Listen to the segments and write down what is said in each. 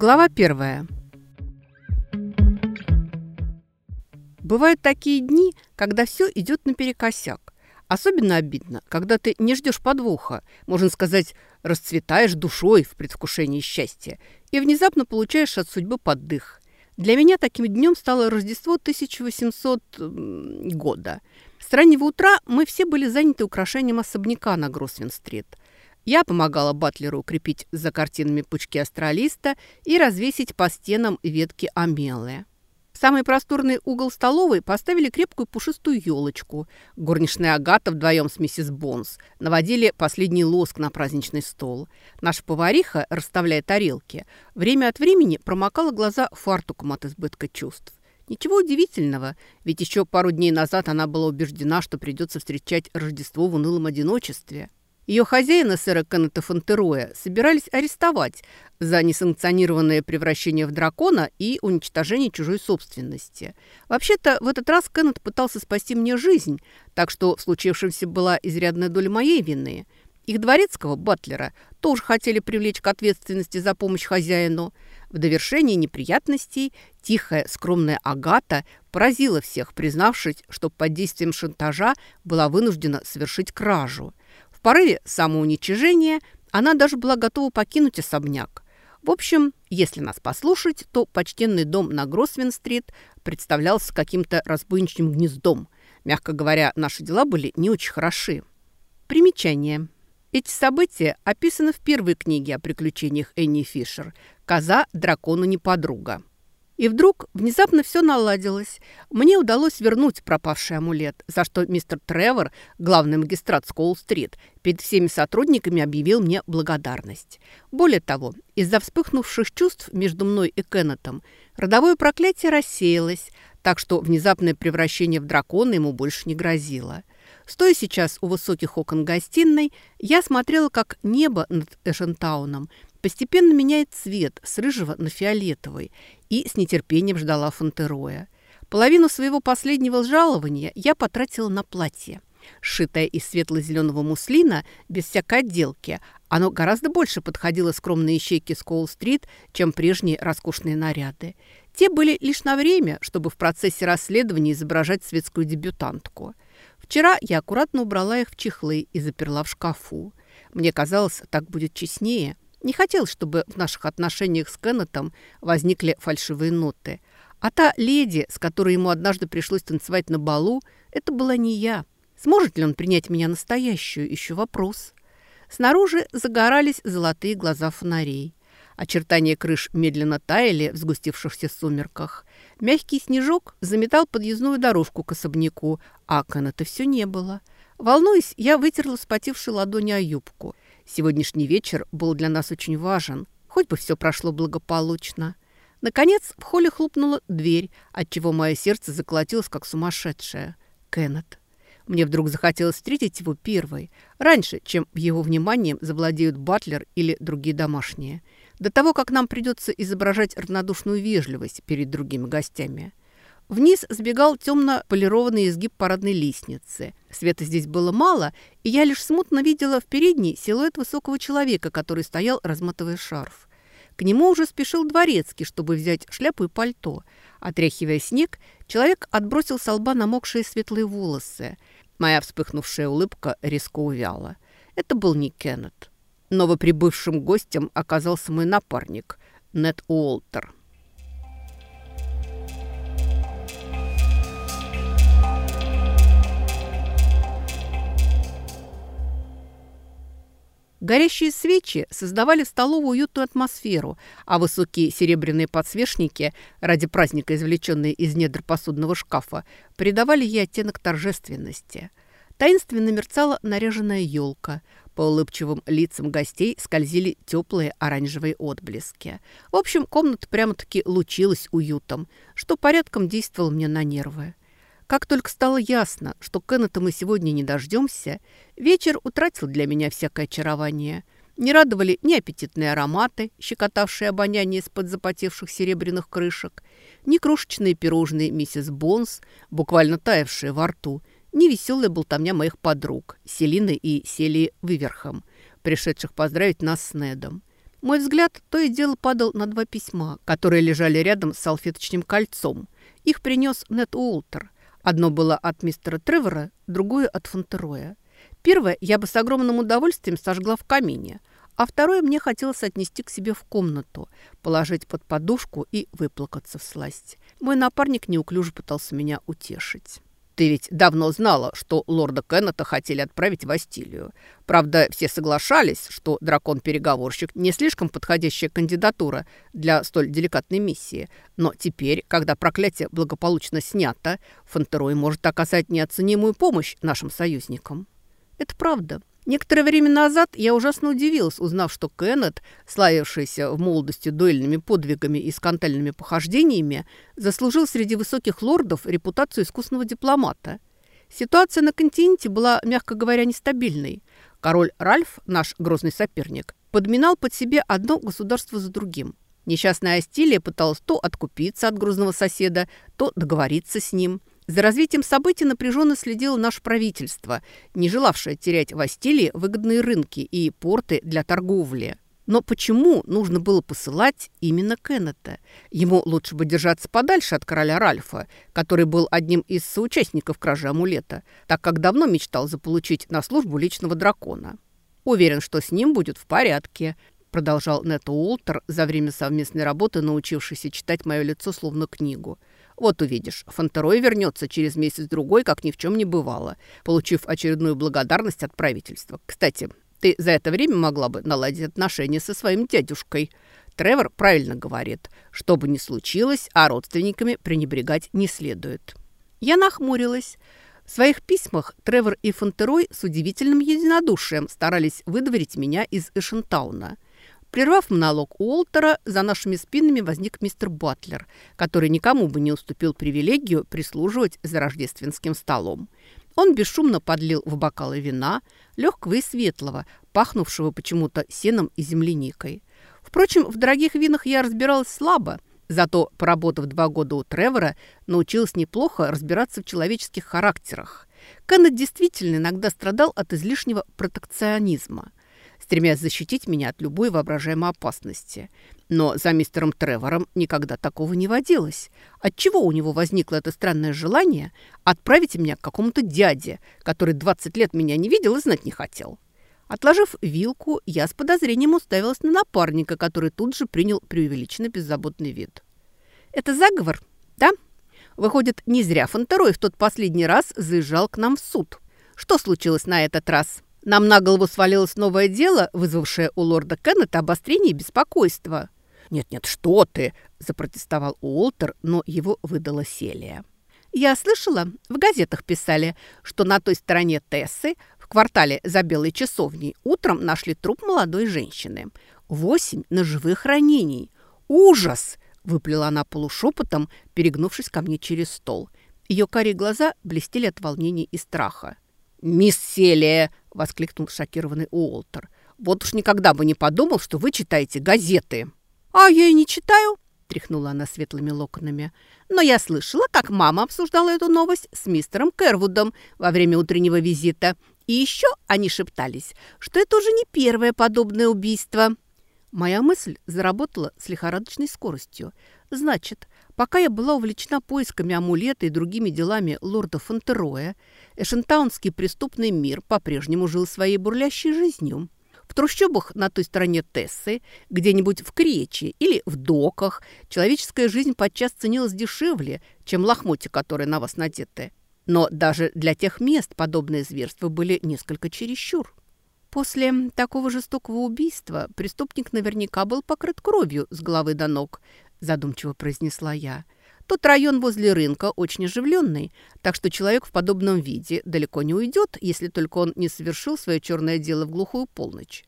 Глава первая. Бывают такие дни, когда все идет наперекосяк. Особенно обидно, когда ты не ждешь подвоха, можно сказать, расцветаешь душой в предвкушении счастья и внезапно получаешь от судьбы поддых. Для меня таким днем стало Рождество 1800 года. С раннего утра мы все были заняты украшением особняка на Гросвин-стрит. Я помогала Батлеру укрепить за картинами пучки астралиста и развесить по стенам ветки амелы самый просторный угол столовой поставили крепкую пушистую елочку. Горничная Агата вдвоем с миссис Бонс наводили последний лоск на праздничный стол. Наша повариха, расставляя тарелки, время от времени промокала глаза фартуком от избытка чувств. Ничего удивительного, ведь еще пару дней назад она была убеждена, что придется встречать Рождество в унылом одиночестве. Ее хозяина, сэра Кеннета Фонтероя, собирались арестовать за несанкционированное превращение в дракона и уничтожение чужой собственности. Вообще-то, в этот раз Кеннет пытался спасти мне жизнь, так что в случившемся была изрядная доля моей вины. Их дворецкого, Батлера, тоже хотели привлечь к ответственности за помощь хозяину. В довершении неприятностей тихая, скромная Агата поразила всех, признавшись, что под действием шантажа была вынуждена совершить кражу – в порыве самоуничижения она даже была готова покинуть особняк. В общем, если нас послушать, то почтенный дом на Гросвин-стрит представлялся каким-то разбойничьим гнездом. Мягко говоря, наши дела были не очень хороши. Примечание. Эти события описаны в первой книге о приключениях Энни Фишер «Коза дракону не подруга». И вдруг внезапно все наладилось. Мне удалось вернуть пропавший амулет, за что мистер Тревор, главный магистрат Скоул-стрит, перед всеми сотрудниками объявил мне благодарность. Более того, из-за вспыхнувших чувств между мной и Кеннетом родовое проклятие рассеялось, так что внезапное превращение в дракона ему больше не грозило. Стоя сейчас у высоких окон гостиной, я смотрела, как небо над Эшентауном постепенно меняет цвет с рыжего на фиолетовый и с нетерпением ждала Фонтероя. Половину своего последнего жалования я потратила на платье. Сшитое из светло-зеленого муслина, без всякой отделки, оно гораздо больше подходило скромной ищейке Скоул-стрит, чем прежние роскошные наряды. Те были лишь на время, чтобы в процессе расследования изображать светскую дебютантку. Вчера я аккуратно убрала их в чехлы и заперла в шкафу. Мне казалось, так будет честнее. Не хотелось, чтобы в наших отношениях с Кеннетом возникли фальшивые ноты. А та леди, с которой ему однажды пришлось танцевать на балу, это была не я. Сможет ли он принять меня настоящую, еще вопрос. Снаружи загорались золотые глаза фонарей. Очертания крыш медленно таяли в сгустившихся сумерках. Мягкий снежок заметал подъездную дорожку к особняку, а Кеннета все не было. Волнуясь, я вытерла спотевшей ладони о юбку. Сегодняшний вечер был для нас очень важен, хоть бы все прошло благополучно. Наконец в холле хлопнула дверь, отчего мое сердце заколотилось, как сумасшедшее. Кеннет. Мне вдруг захотелось встретить его первой, раньше, чем его вниманием завладеют Батлер или другие домашние. До того, как нам придется изображать равнодушную вежливость перед другими гостями. Вниз сбегал темно-полированный изгиб парадной лестницы. Света здесь было мало, и я лишь смутно видела в передней силуэт высокого человека, который стоял, разматывая шарф. К нему уже спешил дворецкий, чтобы взять шляпу и пальто. Отряхивая снег, человек отбросил с лба намокшие светлые волосы. Моя вспыхнувшая улыбка резко увяла. Это был не Кеннет. Новоприбывшим гостем оказался мой напарник, Нед Уолтер. Горящие свечи создавали столовую уютную атмосферу, а высокие серебряные подсвечники, ради праздника извлеченные из недр посудного шкафа, придавали ей оттенок торжественности. Таинственно мерцала наряженная елка. По улыбчивым лицам гостей скользили теплые оранжевые отблески. В общем, комната прямо-таки лучилась уютом, что порядком действовало мне на нервы. Как только стало ясно, что Кеннета мы сегодня не дождемся, вечер утратил для меня всякое очарование. Не радовали ни аппетитные ароматы, щекотавшие обоняние из-под запотевших серебряных крышек, ни крошечные пирожные миссис Бонс, буквально таявшие во рту, ни веселая болтовня моих подруг, Селины и Селии Выверхом, пришедших поздравить нас с Недом. Мой взгляд то и дело падал на два письма, которые лежали рядом с салфеточным кольцом. Их принес Нед Уолтер. Одно было от мистера Тревора, другое от Фонтероя. Первое я бы с огромным удовольствием сожгла в камине, а второе мне хотелось отнести к себе в комнату, положить под подушку и выплакаться в сласть. Мой напарник неуклюже пытался меня утешить. Ты ведь давно знала, что лорда Кеннета хотели отправить в Астилию. Правда, все соглашались, что дракон-переговорщик не слишком подходящая кандидатура для столь деликатной миссии. Но теперь, когда проклятие благополучно снято, Фонтерой может оказать неоценимую помощь нашим союзникам. Это правда. Некоторое время назад я ужасно удивилась, узнав, что Кеннет, славившийся в молодости дуэльными подвигами и скандальными похождениями, заслужил среди высоких лордов репутацию искусного дипломата. Ситуация на континенте была, мягко говоря, нестабильной. Король Ральф, наш грозный соперник, подминал под себе одно государство за другим. Несчастная Астилия пыталась то откупиться от грозного соседа, то договориться с ним – за развитием событий напряженно следило наше правительство, не желавшее терять в Астилии выгодные рынки и порты для торговли. Но почему нужно было посылать именно Кеннета? Ему лучше бы держаться подальше от короля Ральфа, который был одним из соучастников кражи амулета, так как давно мечтал заполучить на службу личного дракона. Уверен, что с ним будет в порядке, продолжал Нет Уолтер, за время совместной работы научившийся читать мое лицо словно книгу – вот увидишь, Фонтерой вернется через месяц-другой, как ни в чем не бывало, получив очередную благодарность от правительства. Кстати, ты за это время могла бы наладить отношения со своим дядюшкой. Тревор правильно говорит, что бы ни случилось, а родственниками пренебрегать не следует. Я нахмурилась. В своих письмах Тревор и Фонтерой с удивительным единодушием старались выдворить меня из Эшентауна – Прервав монолог Уолтера, за нашими спинами возник мистер Батлер, который никому бы не уступил привилегию прислуживать за рождественским столом. Он бесшумно подлил в бокалы вина, легкого и светлого, пахнувшего почему-то сеном и земляникой. Впрочем, в дорогих винах я разбиралась слабо, зато, поработав два года у Тревора, научилась неплохо разбираться в человеческих характерах. Кеннет действительно иногда страдал от излишнего протекционизма – стремясь защитить меня от любой воображаемой опасности. Но за мистером Тревором никогда такого не водилось. Отчего у него возникло это странное желание отправить меня к какому-то дяде, который 20 лет меня не видел и знать не хотел? Отложив вилку, я с подозрением уставилась на напарника, который тут же принял преувеличенно беззаботный вид. «Это заговор, да? Выходит, не зря Фонтерой в тот последний раз заезжал к нам в суд. Что случилось на этот раз?» Нам на голову свалилось новое дело, вызвавшее у лорда Кеннета обострение и беспокойство. «Нет-нет, что ты!» – запротестовал Уолтер, но его выдала Селия. «Я слышала, в газетах писали, что на той стороне Тессы, в квартале за Белой часовней, утром нашли труп молодой женщины. Восемь ножевых ранений. Ужас!» – выплела она полушепотом, перегнувшись ко мне через стол. Ее карие глаза блестели от волнения и страха. «Мисс Селия!» – воскликнул шокированный Уолтер. «Вот уж никогда бы не подумал, что вы читаете газеты». «А я и не читаю», – тряхнула она светлыми локонами. «Но я слышала, как мама обсуждала эту новость с мистером Кервудом во время утреннего визита. И еще они шептались, что это уже не первое подобное убийство». Моя мысль заработала с лихорадочной скоростью. Значит, пока я была увлечена поисками амулета и другими делами лорда Фонтероя, Эшентаунский преступный мир по-прежнему жил своей бурлящей жизнью. В трущобах на той стороне Тессы, где-нибудь в Кречи или в доках, человеческая жизнь подчас ценилась дешевле, чем лохмотья, которые на вас надеты. Но даже для тех мест подобные зверства были несколько чересчур. После такого жестокого убийства преступник наверняка был покрыт кровью с головы до ног, задумчиво произнесла я. Тот район возле рынка очень оживленный, так что человек в подобном виде далеко не уйдет, если только он не совершил свое черное дело в глухую полночь.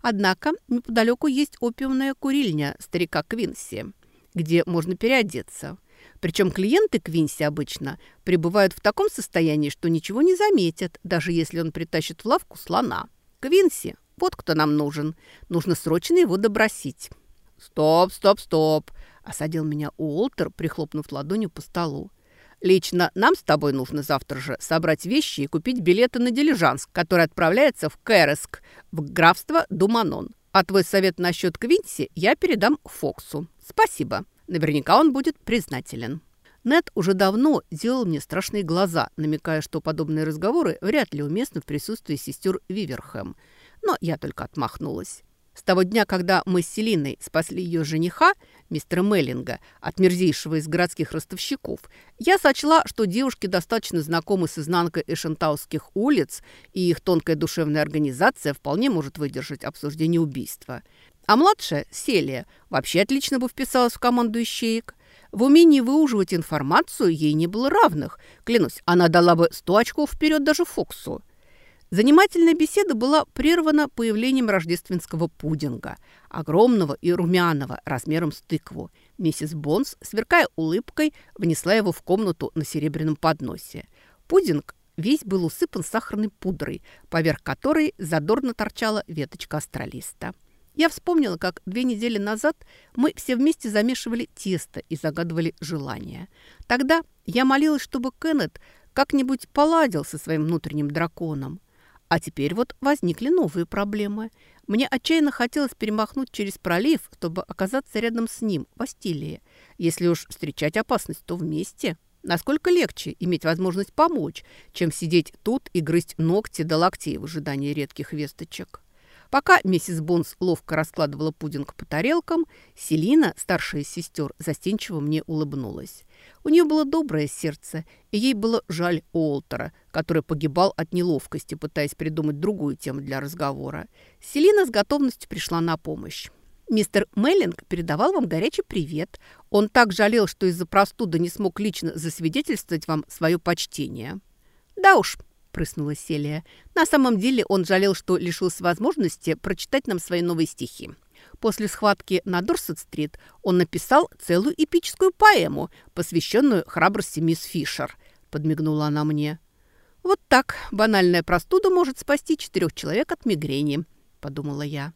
Однако неподалеку есть опиумная курильня старика Квинси, где можно переодеться. Причем клиенты Квинси обычно пребывают в таком состоянии, что ничего не заметят, даже если он притащит в лавку слона. Квинси вот кто нам нужен. Нужно срочно его добросить». «Стоп, стоп, стоп!» – осадил меня Уолтер, прихлопнув ладонью по столу. «Лично нам с тобой нужно завтра же собрать вещи и купить билеты на дилижанс, который отправляется в Кэреск, в графство Думанон. А твой совет насчет Квинси я передам Фоксу. Спасибо. Наверняка он будет признателен». Нед уже давно делал мне страшные глаза, намекая, что подобные разговоры вряд ли уместны в присутствии сестер Виверхэм. Но я только отмахнулась. С того дня, когда мы с Селиной спасли ее жениха, мистера Меллинга, от мерзейшего из городских ростовщиков, я сочла, что девушки достаточно знакомы с изнанкой эшентаусских улиц, и их тонкая душевная организация вполне может выдержать обсуждение убийства. А младшая, Селия, вообще отлично бы вписалась в команду ищеек. В умении выуживать информацию ей не было равных. Клянусь, она дала бы сто очков вперед даже Фоксу. Занимательная беседа была прервана появлением рождественского пудинга, огромного и румяного, размером с тыкву. Миссис Бонс, сверкая улыбкой, внесла его в комнату на серебряном подносе. Пудинг весь был усыпан сахарной пудрой, поверх которой задорно торчала веточка астралиста. Я вспомнила, как две недели назад мы все вместе замешивали тесто и загадывали желания. Тогда я молилась, чтобы Кеннет как-нибудь поладил со своим внутренним драконом. А теперь вот возникли новые проблемы. Мне отчаянно хотелось перемахнуть через пролив, чтобы оказаться рядом с ним, в Астилии. Если уж встречать опасность, то вместе. Насколько легче иметь возможность помочь, чем сидеть тут и грызть ногти до локтей в ожидании редких весточек. Пока миссис Бонс ловко раскладывала пудинг по тарелкам, Селина, старшая из сестер, застенчиво мне улыбнулась. У нее было доброе сердце, и ей было жаль Уолтера, который погибал от неловкости, пытаясь придумать другую тему для разговора. Селина с готовностью пришла на помощь. «Мистер Меллинг передавал вам горячий привет. Он так жалел, что из-за простуды не смог лично засвидетельствовать вам свое почтение». «Да уж», прыснула Селия. На самом деле он жалел, что лишился возможности прочитать нам свои новые стихи. После схватки на Дорсет-стрит он написал целую эпическую поэму, посвященную храбрости мисс Фишер. Подмигнула она мне. «Вот так банальная простуда может спасти четырех человек от мигрени», – подумала я.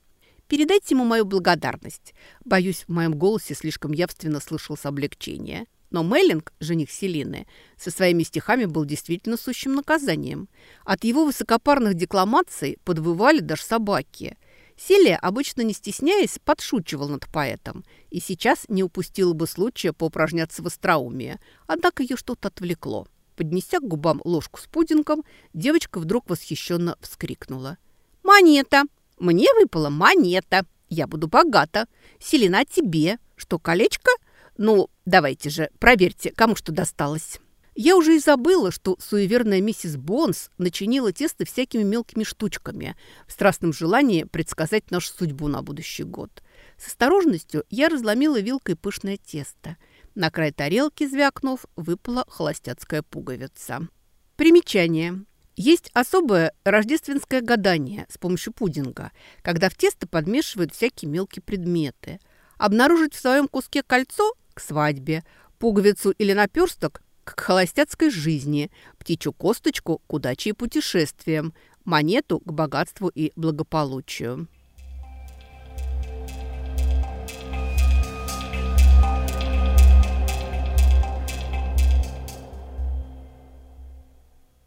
«Передайте ему мою благодарность». Боюсь, в моем голосе слишком явственно слышалось облегчение. Но Меллинг, жених Селины, со своими стихами был действительно сущим наказанием. От его высокопарных декламаций подвывали даже собаки. Селия, обычно не стесняясь, подшучивал над поэтом и сейчас не упустила бы случая поупражняться в остроумии, однако ее что-то отвлекло. Поднеся к губам ложку с пудингом, девочка вдруг восхищенно вскрикнула. «Монета! Мне выпала монета! Я буду богата! Селина тебе! Что, колечко?» Ну, давайте же, проверьте, кому что досталось. Я уже и забыла, что суеверная миссис Бонс начинила тесто всякими мелкими штучками в страстном желании предсказать нашу судьбу на будущий год. С осторожностью я разломила вилкой пышное тесто. На край тарелки, звякнув, выпала холостяцкая пуговица. Примечание. Есть особое рождественское гадание с помощью пудинга, когда в тесто подмешивают всякие мелкие предметы. Обнаружить в своем куске кольцо к свадьбе, пуговицу или наперсток к холостяцкой жизни, птичью косточку к удаче и путешествиям, монету к богатству и благополучию.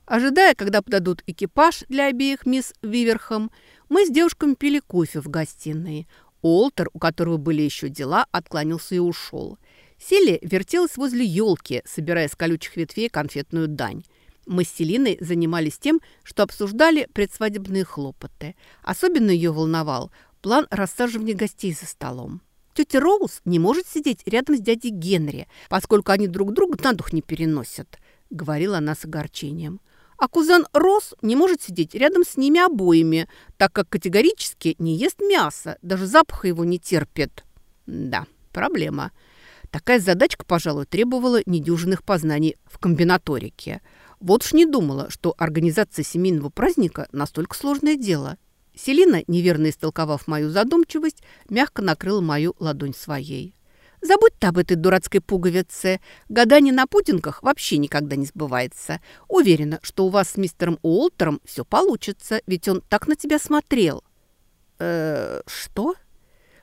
Ожидая, когда подадут экипаж для обеих мисс Виверхам, мы с девушками пили кофе в гостиной. Олтер, у которого были еще дела, отклонился и ушел. Селия вертелась возле елки, собирая с колючих ветвей конфетную дань. Мы с Селиной занимались тем, что обсуждали предсвадебные хлопоты. Особенно ее волновал план рассаживания гостей за столом. Тетя Роуз не может сидеть рядом с дядей Генри, поскольку они друг друга на дух не переносят, говорила она с огорчением. А кузен Рос не может сидеть рядом с ними обоими, так как категорически не ест мясо, даже запаха его не терпит. Да, проблема. Такая задачка, пожалуй, требовала недюжинных познаний в комбинаторике. Вот уж не думала, что организация семейного праздника настолько сложное дело. Селина, неверно истолковав мою задумчивость, мягко накрыла мою ладонь своей. «Забудь ты об этой дурацкой пуговице. Гадание на путинках вообще никогда не сбывается. Уверена, что у вас с мистером Уолтером все получится, ведь он так на тебя смотрел». э, что?»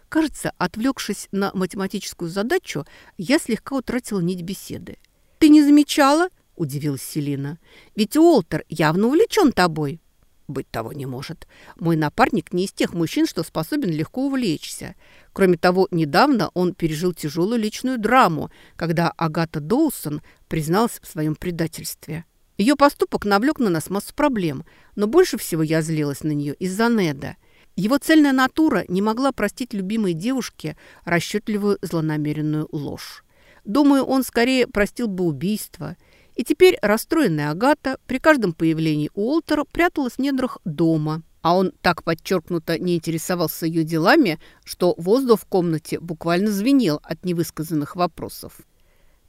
Кажется, отвлекшись на математическую задачу, я слегка утратила нить беседы. «Ты не замечала?» – удивилась Селина. «Ведь Уолтер явно увлечен тобой». Быть того не может. Мой напарник не из тех мужчин, что способен легко увлечься. Кроме того, недавно он пережил тяжелую личную драму, когда Агата Доусон призналась в своем предательстве. Ее поступок навлек на нас массу проблем, но больше всего я злилась на нее из-за Неда. Его цельная натура не могла простить любимой девушке расчетливую злонамеренную ложь. Думаю, он скорее простил бы убийство – и теперь расстроенная Агата при каждом появлении Уолтера пряталась в недрах дома, а он так подчеркнуто не интересовался ее делами, что воздух в комнате буквально звенел от невысказанных вопросов.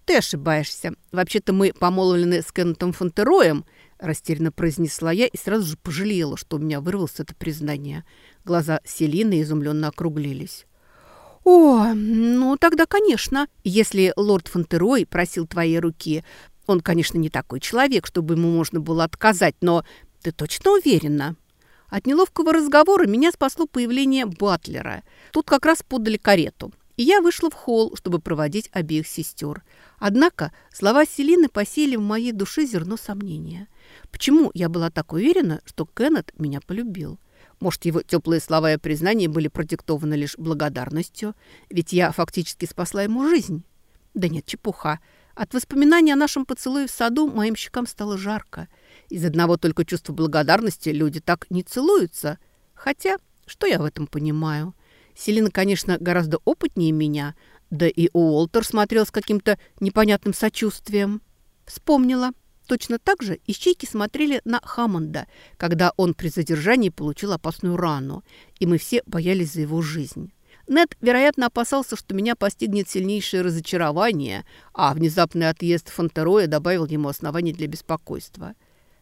«Ты ошибаешься. Вообще-то мы помолвлены с Кеннетом Фонтероем», растерянно произнесла я и сразу же пожалела, что у меня вырвалось это признание. Глаза Селины изумленно округлились. «О, ну тогда, конечно. Если лорд Фонтерой просил твоей руки, он, конечно, не такой человек, чтобы ему можно было отказать, но ты точно уверена?» От неловкого разговора меня спасло появление Батлера. Тут как раз подали карету, и я вышла в холл, чтобы проводить обеих сестер. Однако слова Селины посеяли в моей душе зерно сомнения. Почему я была так уверена, что Кеннет меня полюбил? Может, его теплые слова и признания были продиктованы лишь благодарностью, ведь я фактически спасла ему жизнь? Да нет, чепуха. От воспоминаний о нашем поцелуе в саду моим щекам стало жарко. Из одного только чувства благодарности люди так не целуются. Хотя, что я в этом понимаю? Селина, конечно, гораздо опытнее меня, да и Уолтер смотрел с каким-то непонятным сочувствием. Вспомнила. Точно так же ищейки смотрели на Хаммонда, когда он при задержании получил опасную рану, и мы все боялись за его жизнь. Нед, вероятно, опасался, что меня постигнет сильнейшее разочарование, а внезапный отъезд Фонтероя добавил ему оснований для беспокойства.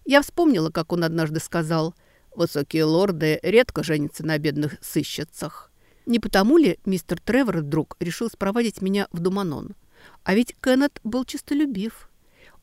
Я вспомнила, как он однажды сказал, «Высокие лорды редко женятся на бедных сыщицах». Не потому ли мистер Тревор вдруг решил спроводить меня в Думанон? А ведь Кеннет был чистолюбив.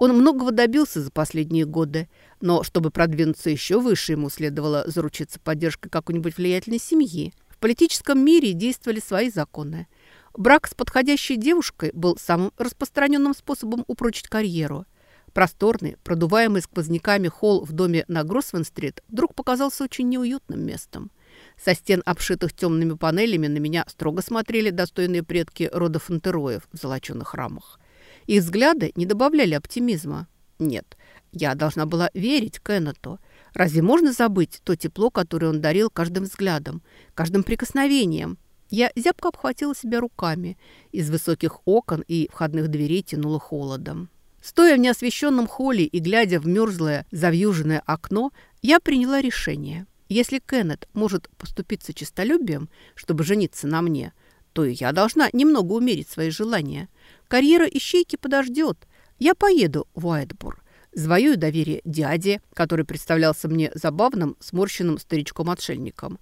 Он многого добился за последние годы, но чтобы продвинуться еще выше, ему следовало заручиться поддержкой какой-нибудь влиятельной семьи – политическом мире действовали свои законы. Брак с подходящей девушкой был самым распространенным способом упрочить карьеру. Просторный, продуваемый сквозняками холл в доме на Гроссвен-стрит вдруг показался очень неуютным местом. Со стен, обшитых темными панелями, на меня строго смотрели достойные предки рода фонтероев в золоченых рамах. Их взгляды не добавляли оптимизма. Нет, я должна была верить Кеннету – Разве можно забыть то тепло, которое он дарил каждым взглядом, каждым прикосновением? Я зябко обхватила себя руками. Из высоких окон и входных дверей тянуло холодом. Стоя в неосвещенном холле и глядя в мерзлое, завьюженное окно, я приняла решение. Если Кеннет может поступиться честолюбием, чтобы жениться на мне, то и я должна немного умерить свои желания. Карьера ищейки подождет. Я поеду в Уайтбур Завоюю доверие дяде, который представлялся мне забавным, сморщенным старичком-отшельником.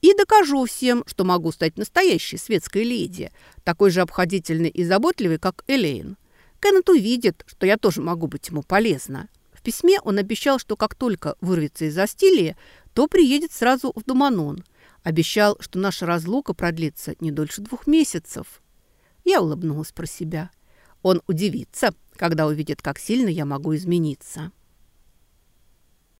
И докажу всем, что могу стать настоящей светской леди, такой же обходительной и заботливой, как Элейн. Кеннет увидит, что я тоже могу быть ему полезна. В письме он обещал, что как только вырвется из Астилии, то приедет сразу в Думанон. Обещал, что наша разлука продлится не дольше двух месяцев. Я улыбнулась про себя. Он удивится, когда увидит, как сильно я могу измениться.